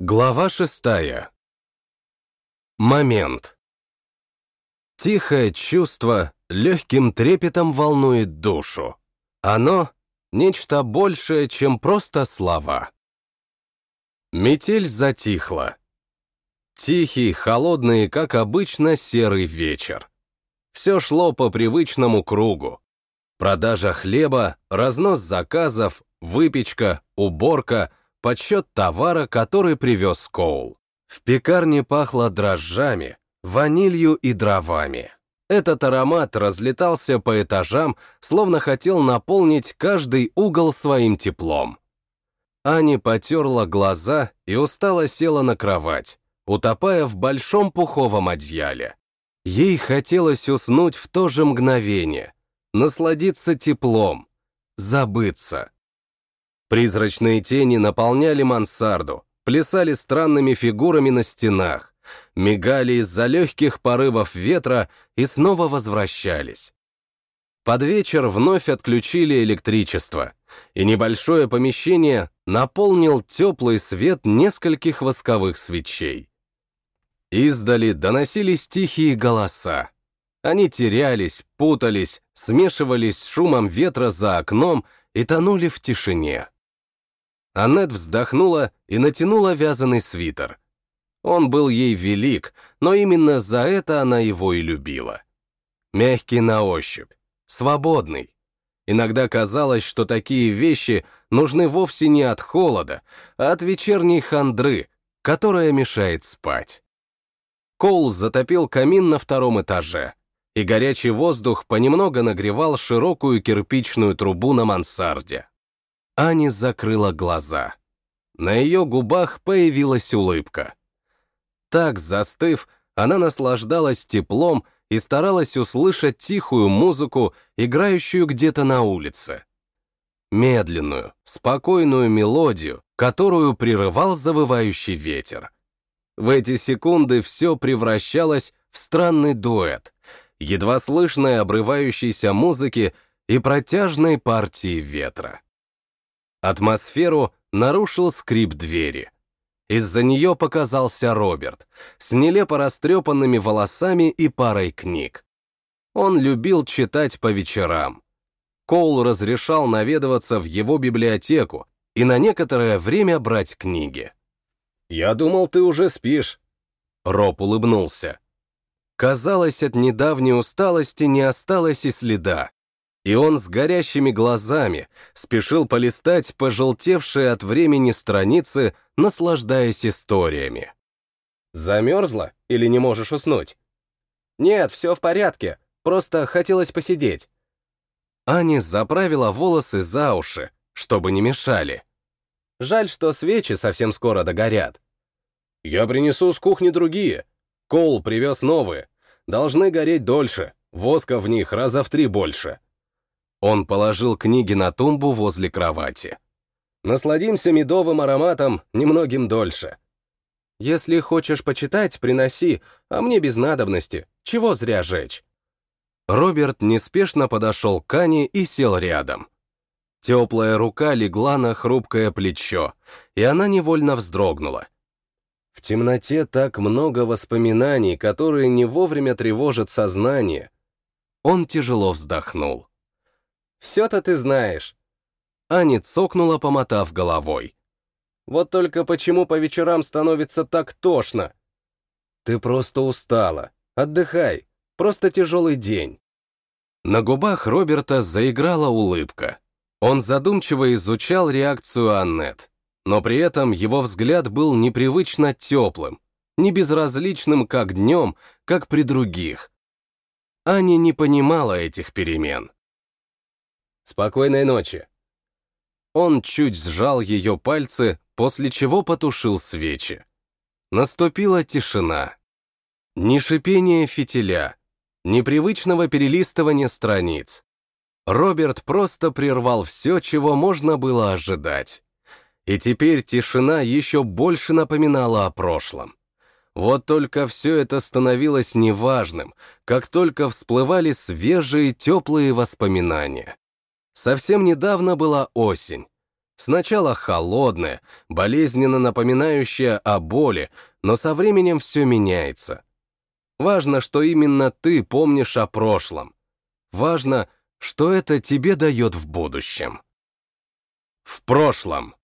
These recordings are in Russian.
Глава шестая. Момент. Тихое чувство легким трепетом волнует душу. Оно — нечто большее, чем просто слова. Метель затихла. Тихий, холодный, как обычно, серый вечер. Все шло по привычному кругу. Продажа хлеба, разнос заказов, выпечка, уборка — подсчет товара, который привез Коул. В пекарне пахло дрожжами, ванилью и дровами. Этот аромат разлетался по этажам, словно хотел наполнить каждый угол своим теплом. Ани потерла глаза и устало села на кровать, утопая в большом пуховом одеяле. Ей хотелось уснуть в то же мгновение, насладиться теплом, забыться. Призрачные тени наполняли мансарду, плясали странными фигурами на стенах, мигали из-за легких порывов ветра и снова возвращались. Под вечер вновь отключили электричество, и небольшое помещение наполнил теплый свет нескольких восковых свечей. Издали доносились тихие голоса. Они терялись, путались, смешивались с шумом ветра за окном и тонули в тишине. Аннет вздохнула и натянула вязаный свитер. Он был ей велик, но именно за это она его и любила. Мягкий на ощупь, свободный. Иногда казалось, что такие вещи нужны вовсе не от холода, а от вечерней хандры, которая мешает спать. Коул затопил камин на втором этаже, и горячий воздух понемногу нагревал широкую кирпичную трубу на мансарде. Ани закрыла глаза. На ее губах появилась улыбка. Так, застыв, она наслаждалась теплом и старалась услышать тихую музыку, играющую где-то на улице. Медленную, спокойную мелодию, которую прерывал завывающий ветер. В эти секунды все превращалось в странный дуэт, едва слышной обрывающейся музыки и протяжной партии ветра. Атмосферу нарушил скрип двери. Из-за нее показался Роберт с нелепо растрепанными волосами и парой книг. Он любил читать по вечерам. Коул разрешал наведываться в его библиотеку и на некоторое время брать книги. «Я думал, ты уже спишь». Роб улыбнулся. Казалось, от недавней усталости не осталось и следа и он с горящими глазами спешил полистать пожелтевшие от времени страницы, наслаждаясь историями. «Замерзла или не можешь уснуть?» «Нет, все в порядке, просто хотелось посидеть». Аня заправила волосы за уши, чтобы не мешали. Жаль, что свечи совсем скоро догорят. «Я принесу с кухни другие. Коул привез новые. Должны гореть дольше, воска в них раза в три больше». Он положил книги на тумбу возле кровати. «Насладимся медовым ароматом немногим дольше. Если хочешь почитать, приноси, а мне без надобности, чего зря жечь». Роберт неспешно подошел к Ане и сел рядом. Теплая рука легла на хрупкое плечо, и она невольно вздрогнула. В темноте так много воспоминаний, которые не вовремя тревожат сознание. Он тяжело вздохнул. Все-то ты знаешь. Аня цокнула, помотав головой. Вот только почему по вечерам становится так тошно? Ты просто устала. Отдыхай. Просто тяжелый день. На губах Роберта заиграла улыбка. Он задумчиво изучал реакцию Аннет, но при этом его взгляд был непривычно теплым, не безразличным как днем, как при других. Аня не понимала этих перемен. Спокойной ночи. Он чуть сжал ее пальцы, после чего потушил свечи. Наступила тишина. Ни шипения фитиля, ни привычного перелистывания страниц. Роберт просто прервал все, чего можно было ожидать. И теперь тишина еще больше напоминала о прошлом. Вот только все это становилось неважным, как только всплывали свежие теплые воспоминания. Совсем недавно была осень. Сначала холодное, болезненно напоминающее о боли, но со временем все меняется. Важно, что именно ты помнишь о прошлом. Важно, что это тебе дает в будущем. В прошлом.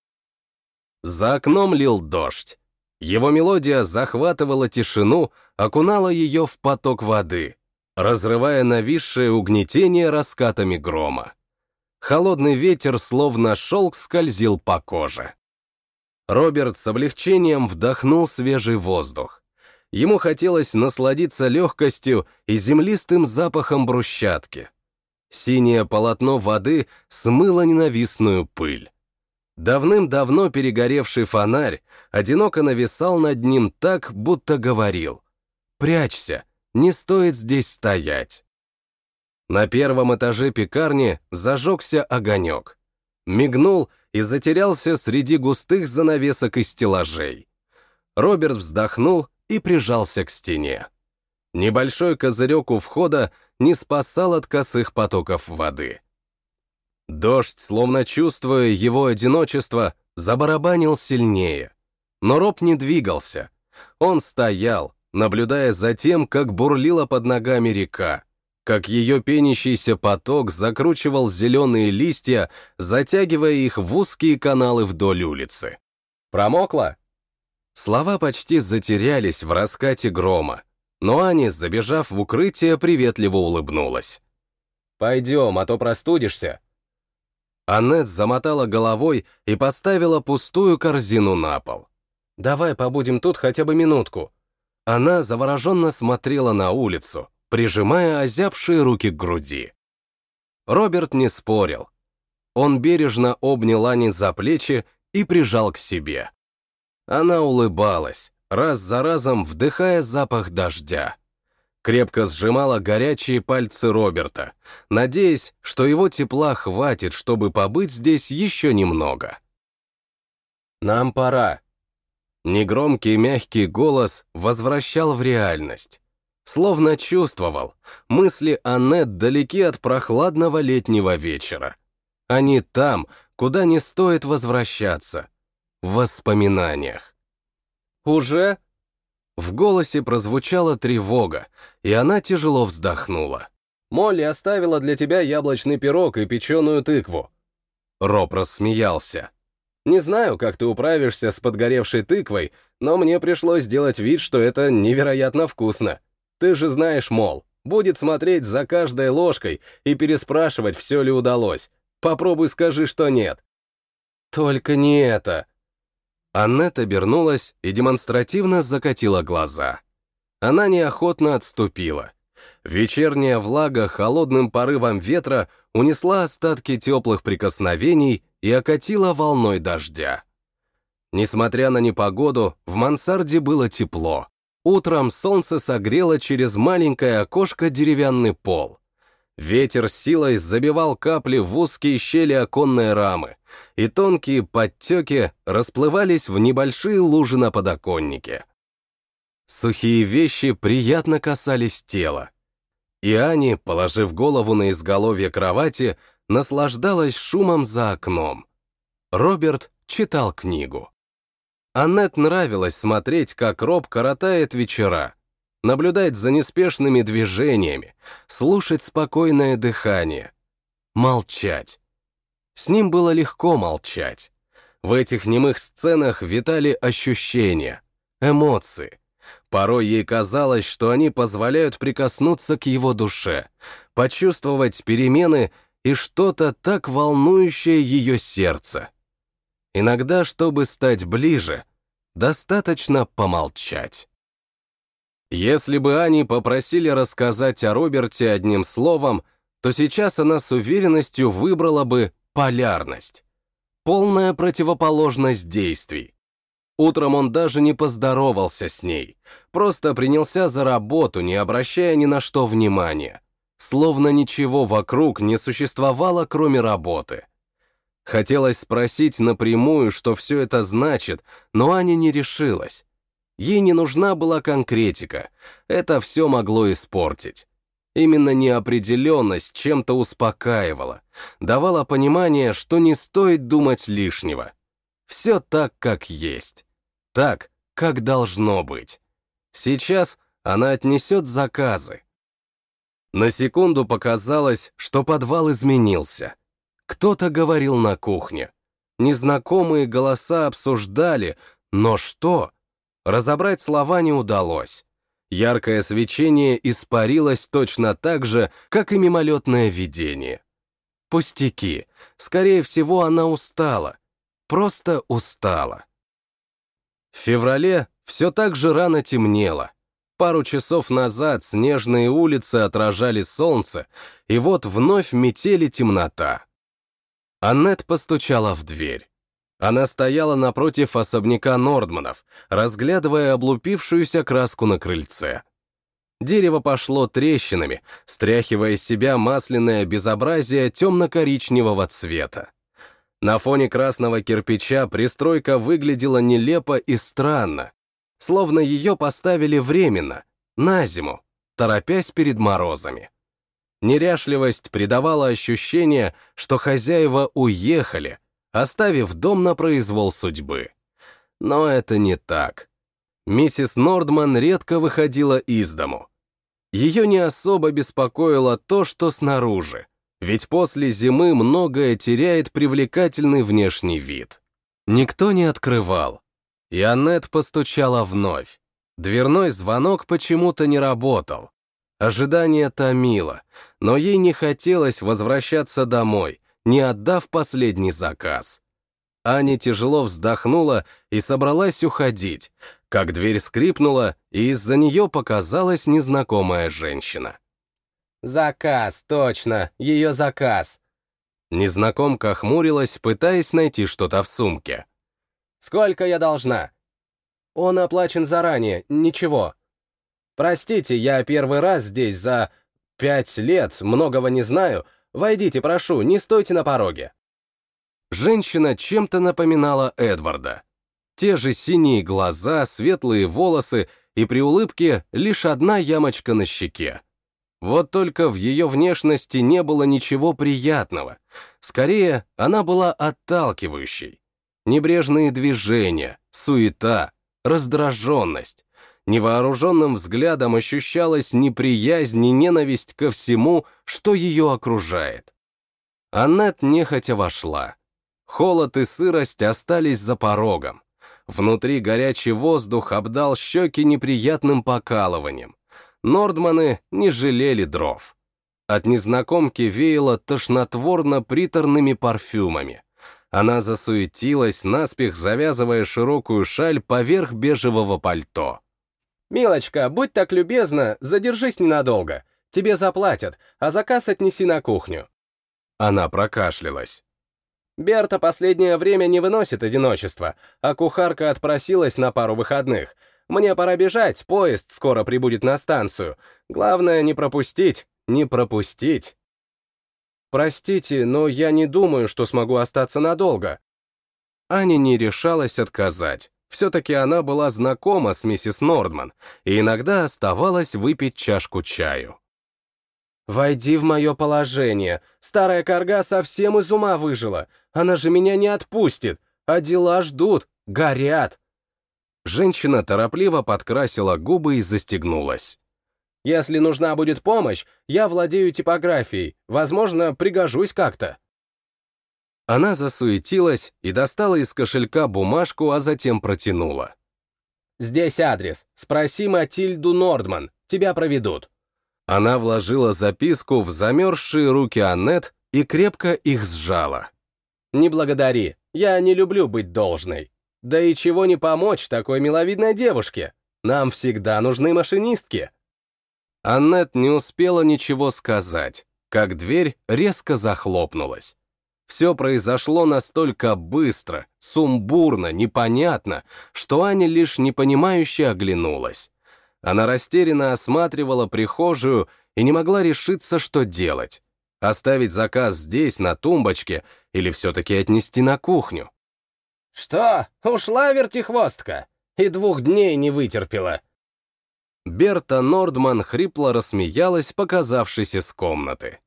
За окном лил дождь. Его мелодия захватывала тишину, окунала ее в поток воды, разрывая нависшее угнетение раскатами грома. Холодный ветер, словно шелк, скользил по коже. Роберт с облегчением вдохнул свежий воздух. Ему хотелось насладиться легкостью и землистым запахом брусчатки. Синее полотно воды смыло ненавистную пыль. Давным-давно перегоревший фонарь одиноко нависал над ним так, будто говорил «Прячься, не стоит здесь стоять». На первом этаже пекарни зажегся огонек. Мигнул и затерялся среди густых занавесок и стеллажей. Роберт вздохнул и прижался к стене. Небольшой козырек у входа не спасал от косых потоков воды. Дождь, словно чувствуя его одиночество, забарабанил сильнее. Но Роб не двигался. Он стоял, наблюдая за тем, как бурлила под ногами река, как ее пенящийся поток закручивал зеленые листья, затягивая их в узкие каналы вдоль улицы. «Промокла?» Слова почти затерялись в раскате грома, но Аня, забежав в укрытие, приветливо улыбнулась. «Пойдем, а то простудишься», Аннет замотала головой и поставила пустую корзину на пол. «Давай побудем тут хотя бы минутку». Она завороженно смотрела на улицу, прижимая озябшие руки к груди. Роберт не спорил. Он бережно обнял Ани за плечи и прижал к себе. Она улыбалась, раз за разом вдыхая запах дождя крепко сжимала горячие пальцы Роберта, надеясь, что его тепла хватит, чтобы побыть здесь еще немного. «Нам пора». Негромкий мягкий голос возвращал в реальность. Словно чувствовал, мысли Аннет далеки от прохладного летнего вечера. Они там, куда не стоит возвращаться, в воспоминаниях. «Уже?» В голосе прозвучала тревога, и она тяжело вздохнула. «Молли оставила для тебя яблочный пирог и печеную тыкву». Роб рассмеялся. «Не знаю, как ты управишься с подгоревшей тыквой, но мне пришлось сделать вид, что это невероятно вкусно. Ты же знаешь, мол, будет смотреть за каждой ложкой и переспрашивать, все ли удалось. Попробуй скажи, что нет». «Только не это», Аннет обернулась и демонстративно закатила глаза. Она неохотно отступила. Вечерняя влага холодным порывом ветра унесла остатки теплых прикосновений и окатила волной дождя. Несмотря на непогоду, в мансарде было тепло. Утром солнце согрело через маленькое окошко деревянный пол. Ветер силой забивал капли в узкие щели оконной рамы, и тонкие подтеки расплывались в небольшие лужи на подоконнике. Сухие вещи приятно касались тела. И Ани, положив голову на изголовье кровати, наслаждалась шумом за окном. Роберт читал книгу. Аннет нравилось смотреть, как Роб коротает вечера, наблюдать за неспешными движениями, слушать спокойное дыхание, молчать. С ним было легко молчать. В этих немых сценах витали ощущения, эмоции. Порой ей казалось, что они позволяют прикоснуться к его душе, почувствовать перемены и что-то так волнующее ее сердце. Иногда, чтобы стать ближе, достаточно помолчать. Если бы Ани попросили рассказать о Роберте одним словом, то сейчас она с уверенностью выбрала бы полярность. Полная противоположность действий. Утром он даже не поздоровался с ней, просто принялся за работу, не обращая ни на что внимания. Словно ничего вокруг не существовало, кроме работы. Хотелось спросить напрямую, что все это значит, но Аня не решилась. Ей не нужна была конкретика, это все могло испортить. Именно неопределенность чем-то успокаивала, давала понимание, что не стоит думать лишнего. Все так, как есть. Так, как должно быть. Сейчас она отнесет заказы. На секунду показалось, что подвал изменился. Кто-то говорил на кухне. Незнакомые голоса обсуждали, но что? Разобрать слова не удалось. Яркое свечение испарилось точно так же, как и мимолетное видение. Пустяки. Скорее всего, она устала. Просто устала. В феврале все так же рано темнело. Пару часов назад снежные улицы отражали солнце, и вот вновь метели темнота. Аннет постучала в дверь. Она стояла напротив особняка Нордманов, разглядывая облупившуюся краску на крыльце. Дерево пошло трещинами, стряхивая с себя масляное безобразие темно-коричневого цвета. На фоне красного кирпича пристройка выглядела нелепо и странно, словно ее поставили временно, на зиму, торопясь перед морозами. Неряшливость придавала ощущение, что хозяева уехали, оставив дом на произвол судьбы. Но это не так. Миссис Нордман редко выходила из дому. Ее не особо беспокоило то, что снаружи, ведь после зимы многое теряет привлекательный внешний вид. Никто не открывал. И Аннет постучала вновь. Дверной звонок почему-то не работал. Ожидание томило, но ей не хотелось возвращаться домой, не отдав последний заказ. Аня тяжело вздохнула и собралась уходить, как дверь скрипнула, и из-за нее показалась незнакомая женщина. «Заказ, точно, ее заказ!» Незнакомка хмурилась, пытаясь найти что-то в сумке. «Сколько я должна?» «Он оплачен заранее, ничего». «Простите, я первый раз здесь за пять лет, многого не знаю, Войдите, прошу, не стойте на пороге». Женщина чем-то напоминала Эдварда. Те же синие глаза, светлые волосы и при улыбке лишь одна ямочка на щеке. Вот только в ее внешности не было ничего приятного. Скорее, она была отталкивающей. Небрежные движения, суета, раздраженность. Невооруженным взглядом ощущалась неприязнь и ненависть ко всему, что ее окружает. Аннет нехотя вошла. Холод и сырость остались за порогом. Внутри горячий воздух обдал щеки неприятным покалыванием. Нордманы не жалели дров. От незнакомки веяло тошнотворно-приторными парфюмами. Она засуетилась, наспех завязывая широкую шаль поверх бежевого пальто. «Милочка, будь так любезна, задержись ненадолго. Тебе заплатят, а заказ отнеси на кухню». Она прокашлялась. Берта последнее время не выносит одиночества, а кухарка отпросилась на пару выходных. Мне пора бежать, поезд скоро прибудет на станцию. Главное не пропустить, не пропустить. Простите, но я не думаю, что смогу остаться надолго. Аня не решалась отказать. Все-таки она была знакома с миссис Нордман и иногда оставалась выпить чашку чаю. «Войди в мое положение. Старая корга совсем из ума выжила. Она же меня не отпустит. А дела ждут, горят». Женщина торопливо подкрасила губы и застегнулась. «Если нужна будет помощь, я владею типографией. Возможно, пригожусь как-то». Она засуетилась и достала из кошелька бумажку, а затем протянула. «Здесь адрес. Спроси Матильду Нордман. Тебя проведут». Она вложила записку в замерзшие руки Аннет и крепко их сжала. «Не благодари. Я не люблю быть должной. Да и чего не помочь такой миловидной девушке? Нам всегда нужны машинистки». Аннет не успела ничего сказать, как дверь резко захлопнулась. Все произошло настолько быстро, сумбурно, непонятно, что Аня лишь непонимающе оглянулась. Она растерянно осматривала прихожую и не могла решиться, что делать. Оставить заказ здесь, на тумбочке, или все-таки отнести на кухню? «Что, ушла вертихвостка? И двух дней не вытерпела?» Берта Нордман хрипло рассмеялась, показавшись из комнаты.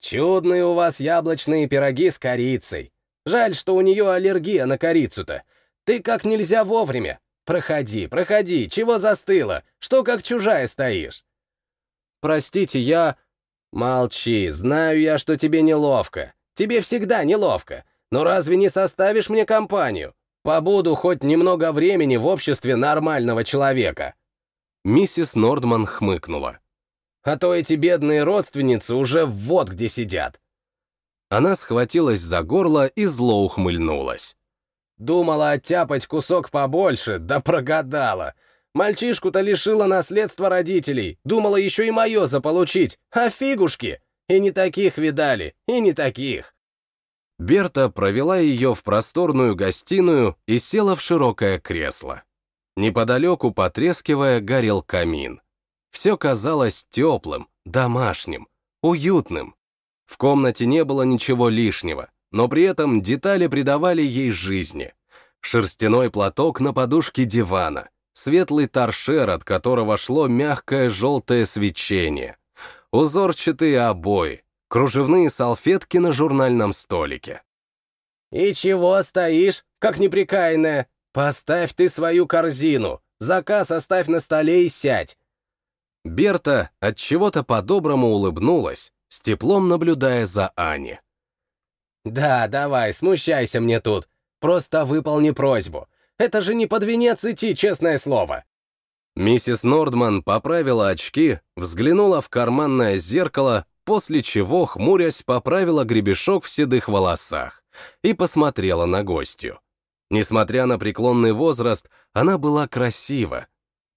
«Чудные у вас яблочные пироги с корицей. Жаль, что у нее аллергия на корицу-то. Ты как нельзя вовремя. Проходи, проходи, чего застыла? Что как чужая стоишь?» «Простите, я...» «Молчи, знаю я, что тебе неловко. Тебе всегда неловко. Но разве не составишь мне компанию? Побуду хоть немного времени в обществе нормального человека». Миссис Нордман хмыкнула. «А то эти бедные родственницы уже вот где сидят». Она схватилась за горло и зло ухмыльнулась. Думала оттяпать кусок побольше, да прогадала. Мальчишку-то лишила наследства родителей, думала еще и мое заполучить, а фигушки! И не таких видали, и не таких. Берта провела ее в просторную гостиную и села в широкое кресло. Неподалеку, потрескивая, горел камин. Все казалось теплым, домашним, уютным. В комнате не было ничего лишнего, но при этом детали придавали ей жизни. Шерстяной платок на подушке дивана, светлый торшер, от которого шло мягкое желтое свечение, узорчатые обои, кружевные салфетки на журнальном столике. «И чего стоишь, как неприкаянная? Поставь ты свою корзину, заказ оставь на столе и сядь». Берта от чего-то по-доброму улыбнулась, с теплом наблюдая за Ани. «Да, давай, смущайся мне тут. Просто выполни просьбу. Это же не под венец идти, честное слово». Миссис Нордман поправила очки, взглянула в карманное зеркало, после чего, хмурясь, поправила гребешок в седых волосах и посмотрела на гостью. Несмотря на преклонный возраст, она была красива.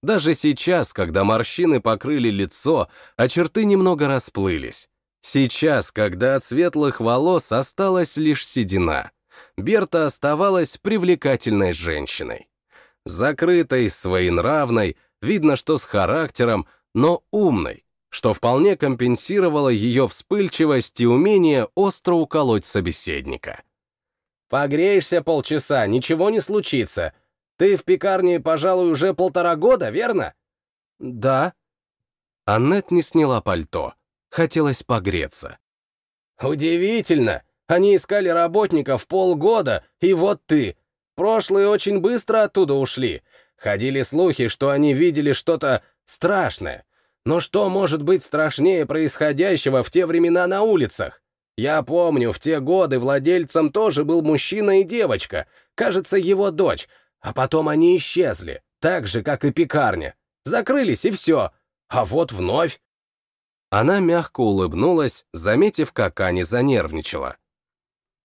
Даже сейчас, когда морщины покрыли лицо, а черты немного расплылись. Сейчас, когда от светлых волос осталась лишь седина, Берта оставалась привлекательной женщиной. Закрытой, своенравной, видно, что с характером, но умной, что вполне компенсировало ее вспыльчивость и умение остро уколоть собеседника. «Погреешься полчаса, ничего не случится. Ты в пекарне, пожалуй, уже полтора года, верно?» «Да». Аннет не сняла пальто. Хотелось погреться. «Удивительно. Они искали работников полгода, и вот ты. Прошлые очень быстро оттуда ушли. Ходили слухи, что они видели что-то страшное. Но что может быть страшнее происходящего в те времена на улицах? Я помню, в те годы владельцем тоже был мужчина и девочка, кажется, его дочь, а потом они исчезли, так же, как и пекарня. Закрылись, и все. А вот вновь. Она мягко улыбнулась, заметив, как Аня занервничала.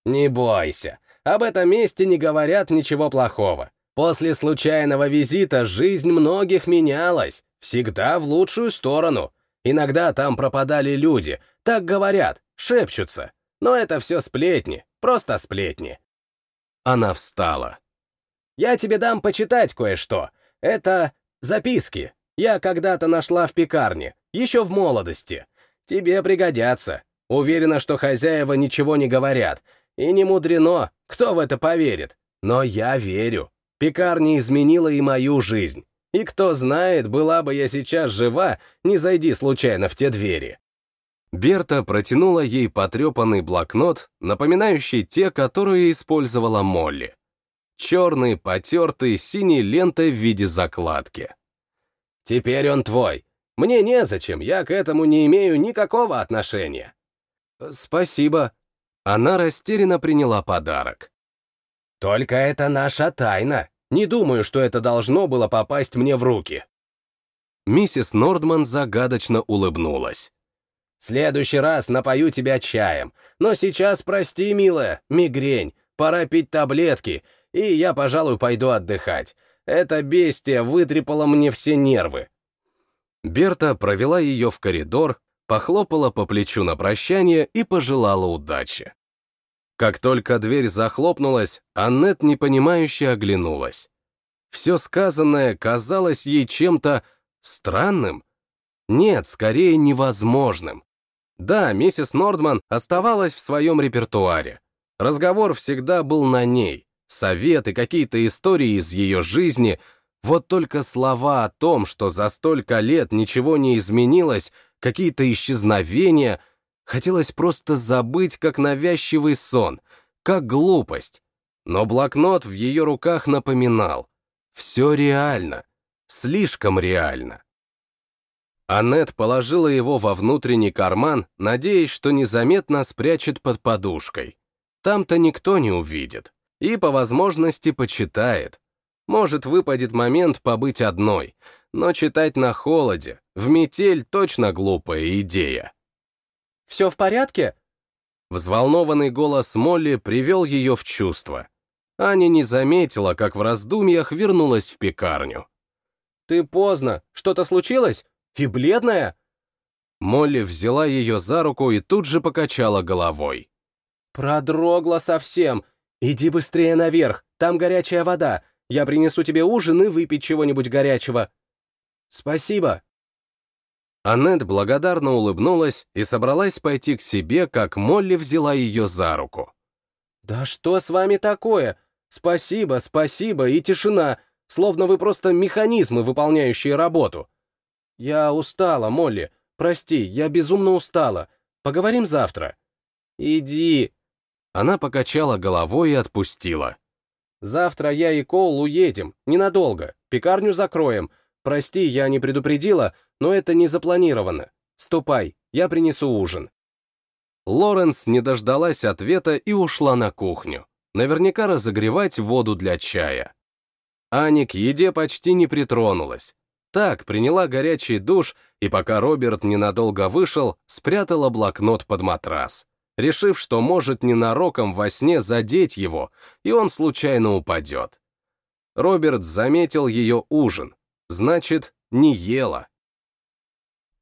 «Не бойся, об этом месте не говорят ничего плохого. После случайного визита жизнь многих менялась. Всегда в лучшую сторону. Иногда там пропадали люди, так говорят, шепчутся. Но это все сплетни, просто сплетни. Она встала. Я тебе дам почитать кое-что. Это записки. Я когда-то нашла в пекарне, еще в молодости. Тебе пригодятся. Уверена, что хозяева ничего не говорят. И не мудрено, кто в это поверит. Но я верю. Пекарня изменила и мою жизнь. И кто знает, была бы я сейчас жива, не зайди случайно в те двери. Берта протянула ей потрепанный блокнот, напоминающий те, которые использовала Молли. Черный, потертый, синей лентой в виде закладки. «Теперь он твой. Мне незачем, я к этому не имею никакого отношения». «Спасибо». Она растерянно приняла подарок. «Только это наша тайна. Не думаю, что это должно было попасть мне в руки. Миссис Нордман загадочно улыбнулась. «Следующий раз напою тебя чаем. Но сейчас, прости, милая, мигрень. Пора пить таблетки, и я, пожалуй, пойду отдыхать. Это бестия вытрепала мне все нервы». Берта провела ее в коридор, похлопала по плечу на прощание и пожелала удачи. Как только дверь захлопнулась, Аннет непонимающе оглянулась. Все сказанное казалось ей чем-то странным. Нет, скорее невозможным. Да, миссис Нордман оставалась в своем репертуаре. Разговор всегда был на ней, советы, какие-то истории из ее жизни, Вот только слова о том, что за столько лет ничего не изменилось, какие-то исчезновения, хотелось просто забыть, как навязчивый сон, как глупость. Но блокнот в ее руках напоминал. Все реально. Слишком реально. Аннет положила его во внутренний карман, надеясь, что незаметно спрячет под подушкой. Там-то никто не увидит. И по возможности почитает. Может, выпадет момент побыть одной, но читать на холоде, в метель точно глупая идея. «Все в порядке?» Взволнованный голос Молли привел ее в чувство. Аня не заметила, как в раздумьях вернулась в пекарню. «Ты поздно. Что-то случилось? И бледная?» Молли взяла ее за руку и тут же покачала головой. «Продрогла совсем. Иди быстрее наверх, там горячая вода. Я принесу тебе ужин и выпить чего-нибудь горячего». «Спасибо». Аннет благодарно улыбнулась и собралась пойти к себе, как Молли взяла ее за руку. «Да что с вами такое? Спасибо, спасибо и тишина, словно вы просто механизмы, выполняющие работу. Я устала, Молли, прости, я безумно устала. Поговорим завтра». «Иди». Она покачала головой и отпустила. «Завтра я и Коул уедем, ненадолго, пекарню закроем. Прости, я не предупредила, но это не запланировано. Ступай, я принесу ужин». Лоренс не дождалась ответа и ушла на кухню. Наверняка разогревать воду для чая. Ани к еде почти не притронулась. Так, приняла горячий душ, и пока Роберт ненадолго вышел, спрятала блокнот под матрас, решив, что может ненароком во сне задеть его, и он случайно упадет. Роберт заметил ее ужин, значит, не ела.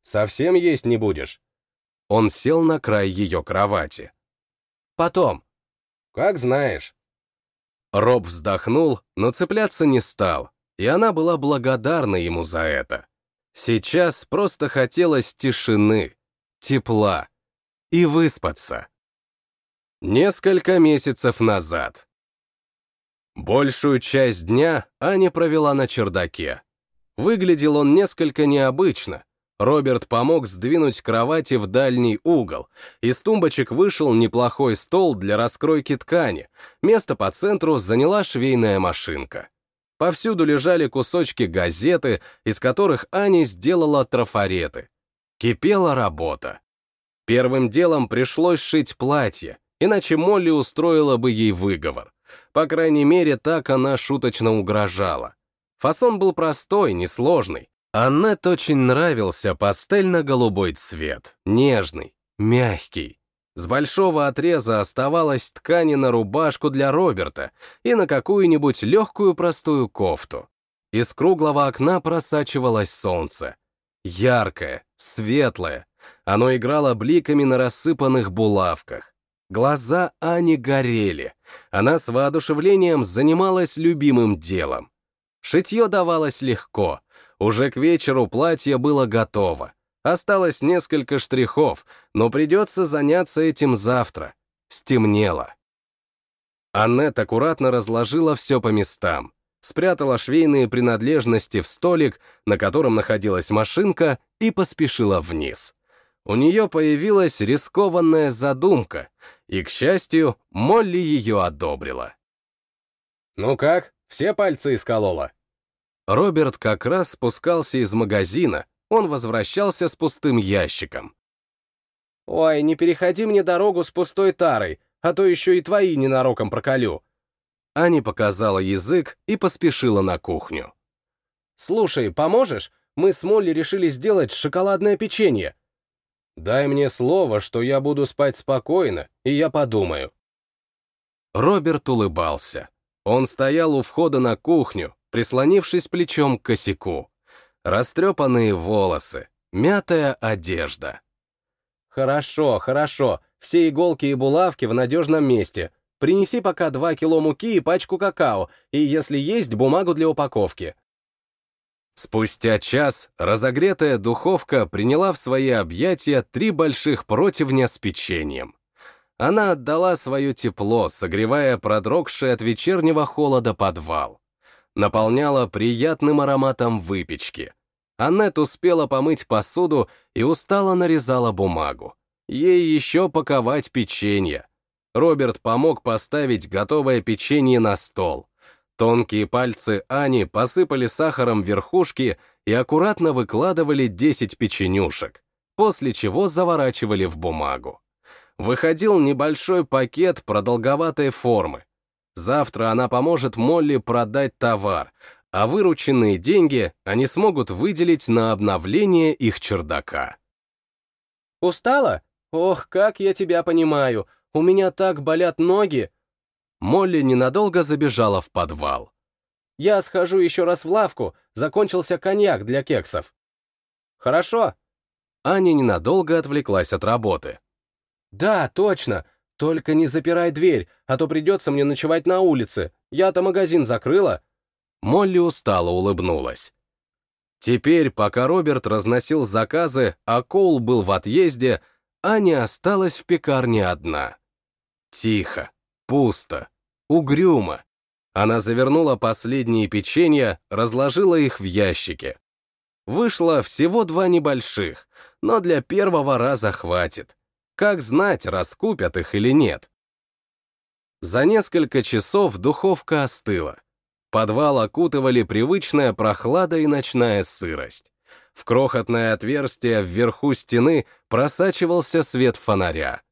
«Совсем есть не будешь?» Он сел на край ее кровати. «Потом». «Как знаешь». Роб вздохнул, но цепляться не стал, и она была благодарна ему за это. Сейчас просто хотелось тишины, тепла и выспаться. Несколько месяцев назад. Большую часть дня Аня провела на чердаке. Выглядел он несколько необычно. Роберт помог сдвинуть кровати в дальний угол. Из тумбочек вышел неплохой стол для раскройки ткани. Место по центру заняла швейная машинка. Повсюду лежали кусочки газеты, из которых Аня сделала трафареты. Кипела работа. Первым делом пришлось шить платье, иначе Молли устроила бы ей выговор. По крайней мере, так она шуточно угрожала. Фасон был простой, несложный. Аннет очень нравился пастельно-голубой цвет, нежный, мягкий. С большого отреза оставалось ткани на рубашку для Роберта и на какую-нибудь легкую простую кофту. Из круглого окна просачивалось солнце. Яркое, светлое. Оно играло бликами на рассыпанных булавках. Глаза Ани горели. Она с воодушевлением занималась любимым делом. Шитье давалось легко. Уже к вечеру платье было готово. Осталось несколько штрихов, но придется заняться этим завтра. Стемнело. Аннет аккуратно разложила все по местам, спрятала швейные принадлежности в столик, на котором находилась машинка, и поспешила вниз. У нее появилась рискованная задумка, и, к счастью, Молли ее одобрила. «Ну как, все пальцы исколола?» Роберт как раз спускался из магазина, он возвращался с пустым ящиком. «Ой, не переходи мне дорогу с пустой тарой, а то еще и твои ненароком проколю». Аня показала язык и поспешила на кухню. «Слушай, поможешь? Мы с Молли решили сделать шоколадное печенье. Дай мне слово, что я буду спать спокойно, и я подумаю». Роберт улыбался. Он стоял у входа на кухню, прислонившись плечом к косяку растрепанные волосы, мятая одежда. «Хорошо, хорошо, все иголки и булавки в надежном месте. Принеси пока два кило муки и пачку какао, и, если есть, бумагу для упаковки». Спустя час разогретая духовка приняла в свои объятия три больших противня с печеньем. Она отдала свое тепло, согревая продрогший от вечернего холода подвал. наполняла приятным ароматом выпечки. Аннет успела помыть посуду и устало нарезала бумагу. Ей еще паковать печенье. Роберт помог поставить готовое печенье на стол. Тонкие пальцы Ани посыпали сахаром верхушки и аккуратно выкладывали 10 печенюшек, после чего заворачивали в бумагу. Выходил небольшой пакет продолговатой формы. Завтра она поможет Молли продать товар, а вырученные деньги они смогут выделить на обновление их чердака. «Устала? Ох, как я тебя понимаю! У меня так болят ноги!» Молли ненадолго забежала в подвал. «Я схожу еще раз в лавку, закончился коньяк для кексов». «Хорошо». Аня ненадолго отвлеклась от работы. «Да, точно. Только не запирай дверь, а то придется мне ночевать на улице. Я-то магазин закрыла». Молли устало улыбнулась. Теперь, пока Роберт разносил заказы, а Коул был в отъезде, Аня осталась в пекарне одна. Тихо, пусто, угрюмо. Она завернула последние печенья, разложила их в ящике. Вышло всего два небольших, но для первого раза хватит. Как знать, раскупят их или нет? За несколько часов духовка остыла. Подвал окутывали привычная прохлада и ночная сырость. В крохотное отверстие вверху стены просачивался свет фонаря.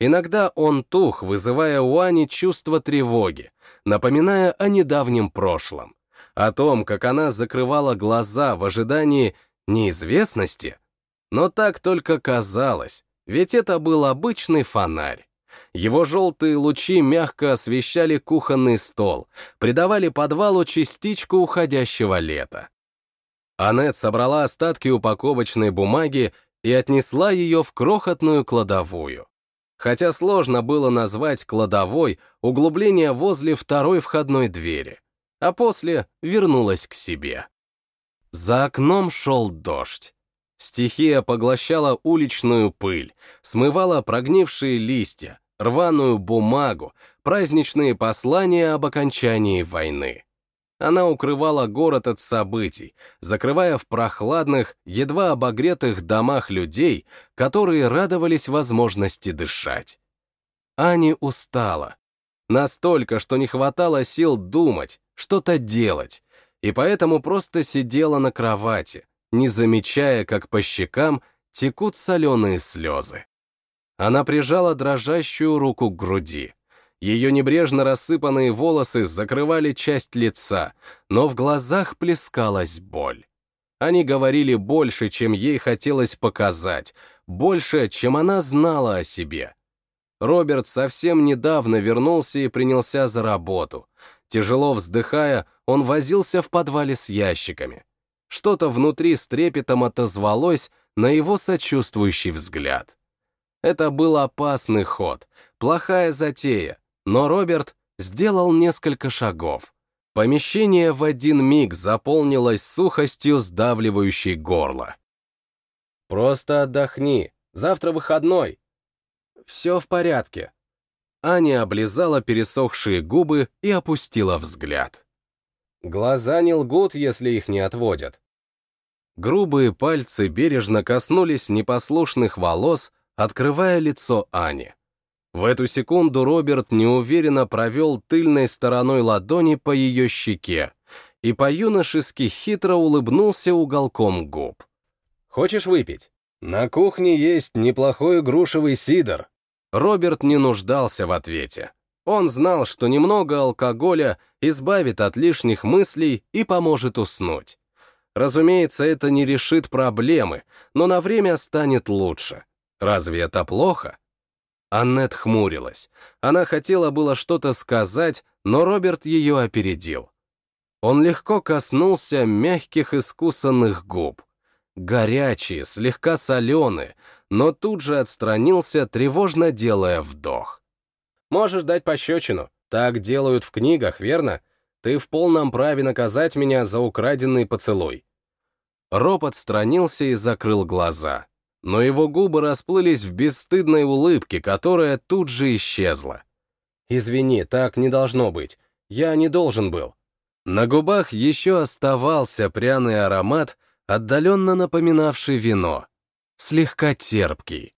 Иногда он тух, вызывая у Ани чувство тревоги, напоминая о недавнем прошлом, о том, как она закрывала глаза в ожидании неизвестности. Но так только казалось, ведь это был обычный фонарь. Его желтые лучи мягко освещали кухонный стол, придавали подвалу частичку уходящего лета. Аннет собрала остатки упаковочной бумаги и отнесла ее в крохотную кладовую. Хотя сложно было назвать кладовой углубление возле второй входной двери, а после вернулась к себе. За окном шел дождь. Стихия поглощала уличную пыль, смывала прогнившие листья, рваную бумагу, праздничные послания об окончании войны. Она укрывала город от событий, закрывая в прохладных, едва обогретых домах людей, которые радовались возможности дышать. Ани устала. Настолько, что не хватало сил думать, что-то делать, и поэтому просто сидела на кровати, не замечая, как по щекам текут соленые слезы. Она прижала дрожащую руку к груди. Ее небрежно рассыпанные волосы закрывали часть лица, но в глазах плескалась боль. Они говорили больше, чем ей хотелось показать, больше, чем она знала о себе. Роберт совсем недавно вернулся и принялся за работу. Тяжело вздыхая, он возился в подвале с ящиками. Что-то внутри с трепетом отозвалось на его сочувствующий взгляд. Это был опасный ход, плохая затея, но Роберт сделал несколько шагов. Помещение в один миг заполнилось сухостью, сдавливающей горло. «Просто отдохни, завтра выходной». «Все в порядке». Аня облизала пересохшие губы и опустила взгляд. Глаза не лгут, если их не отводят. Грубые пальцы бережно коснулись непослушных волос, открывая лицо Ани. В эту секунду Роберт неуверенно провел тыльной стороной ладони по ее щеке и по-юношески хитро улыбнулся уголком губ. «Хочешь выпить? На кухне есть неплохой грушевый сидр». Роберт не нуждался в ответе. Он знал, что немного алкоголя избавит от лишних мыслей и поможет уснуть. Разумеется, это не решит проблемы, но на время станет лучше. Разве это плохо? Аннет хмурилась. Она хотела было что-то сказать, но Роберт ее опередил. Он легко коснулся мягких искусанных губ. Горячие, слегка соленые, но тут же отстранился, тревожно делая вдох. Можешь дать пощечину. Так делают в книгах, верно? Ты в полном праве наказать меня за украденный поцелуй». Роб отстранился и закрыл глаза. Но его губы расплылись в бесстыдной улыбке, которая тут же исчезла. «Извини, так не должно быть. Я не должен был». На губах еще оставался пряный аромат, отдаленно напоминавший вино, слегка терпкий.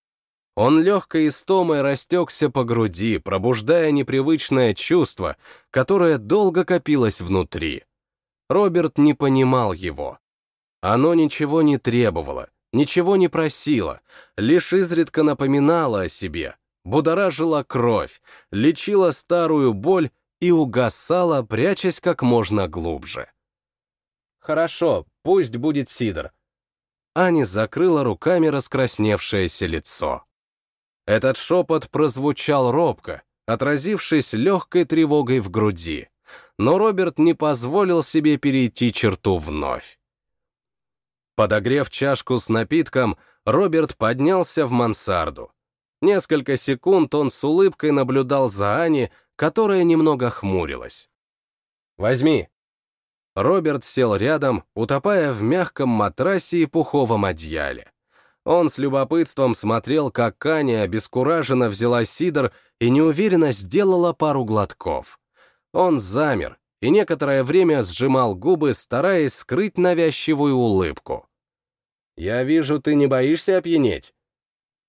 Он легкой истомой растекся по груди, пробуждая непривычное чувство, которое долго копилось внутри. Роберт не понимал его. Оно ничего не требовало, ничего не просило, лишь изредка напоминало о себе, будоражила кровь, лечила старую боль и угасала, прячась как можно глубже. «Хорошо, пусть будет Сидор». Аня закрыла руками раскрасневшееся лицо. Этот шепот прозвучал робко, отразившись легкой тревогой в груди, но Роберт не позволил себе перейти черту вновь. Подогрев чашку с напитком, Роберт поднялся в мансарду. Несколько секунд он с улыбкой наблюдал за Ани, которая немного хмурилась. «Возьми». Роберт сел рядом, утопая в мягком матрасе и пуховом одеяле. Он с любопытством смотрел, как Каня обескураженно взяла сидр и неуверенно сделала пару глотков. Он замер и некоторое время сжимал губы, стараясь скрыть навязчивую улыбку. «Я вижу, ты не боишься опьянеть?»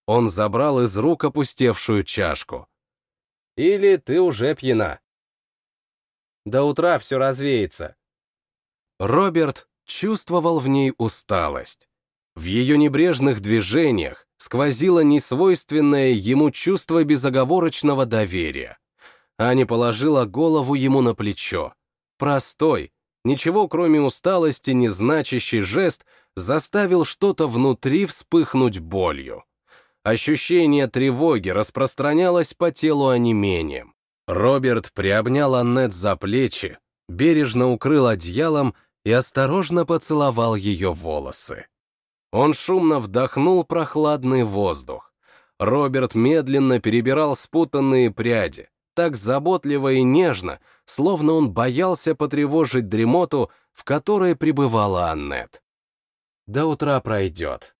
Он забрал из рук опустевшую чашку. «Или ты уже пьяна?» «До утра все развеется». Роберт чувствовал в ней усталость. В ее небрежных движениях сквозило несвойственное ему чувство безоговорочного доверия. Аня положила голову ему на плечо. Простой, ничего кроме усталости не значащий жест заставил что-то внутри вспыхнуть болью. Ощущение тревоги распространялось по телу онемением. Роберт приобнял Аннет за плечи, бережно укрыл одеялом и осторожно поцеловал ее волосы. Он шумно вдохнул прохладный воздух. Роберт медленно перебирал спутанные пряди, так заботливо и нежно, словно он боялся потревожить дремоту, в которой пребывала Аннет. До утра пройдет.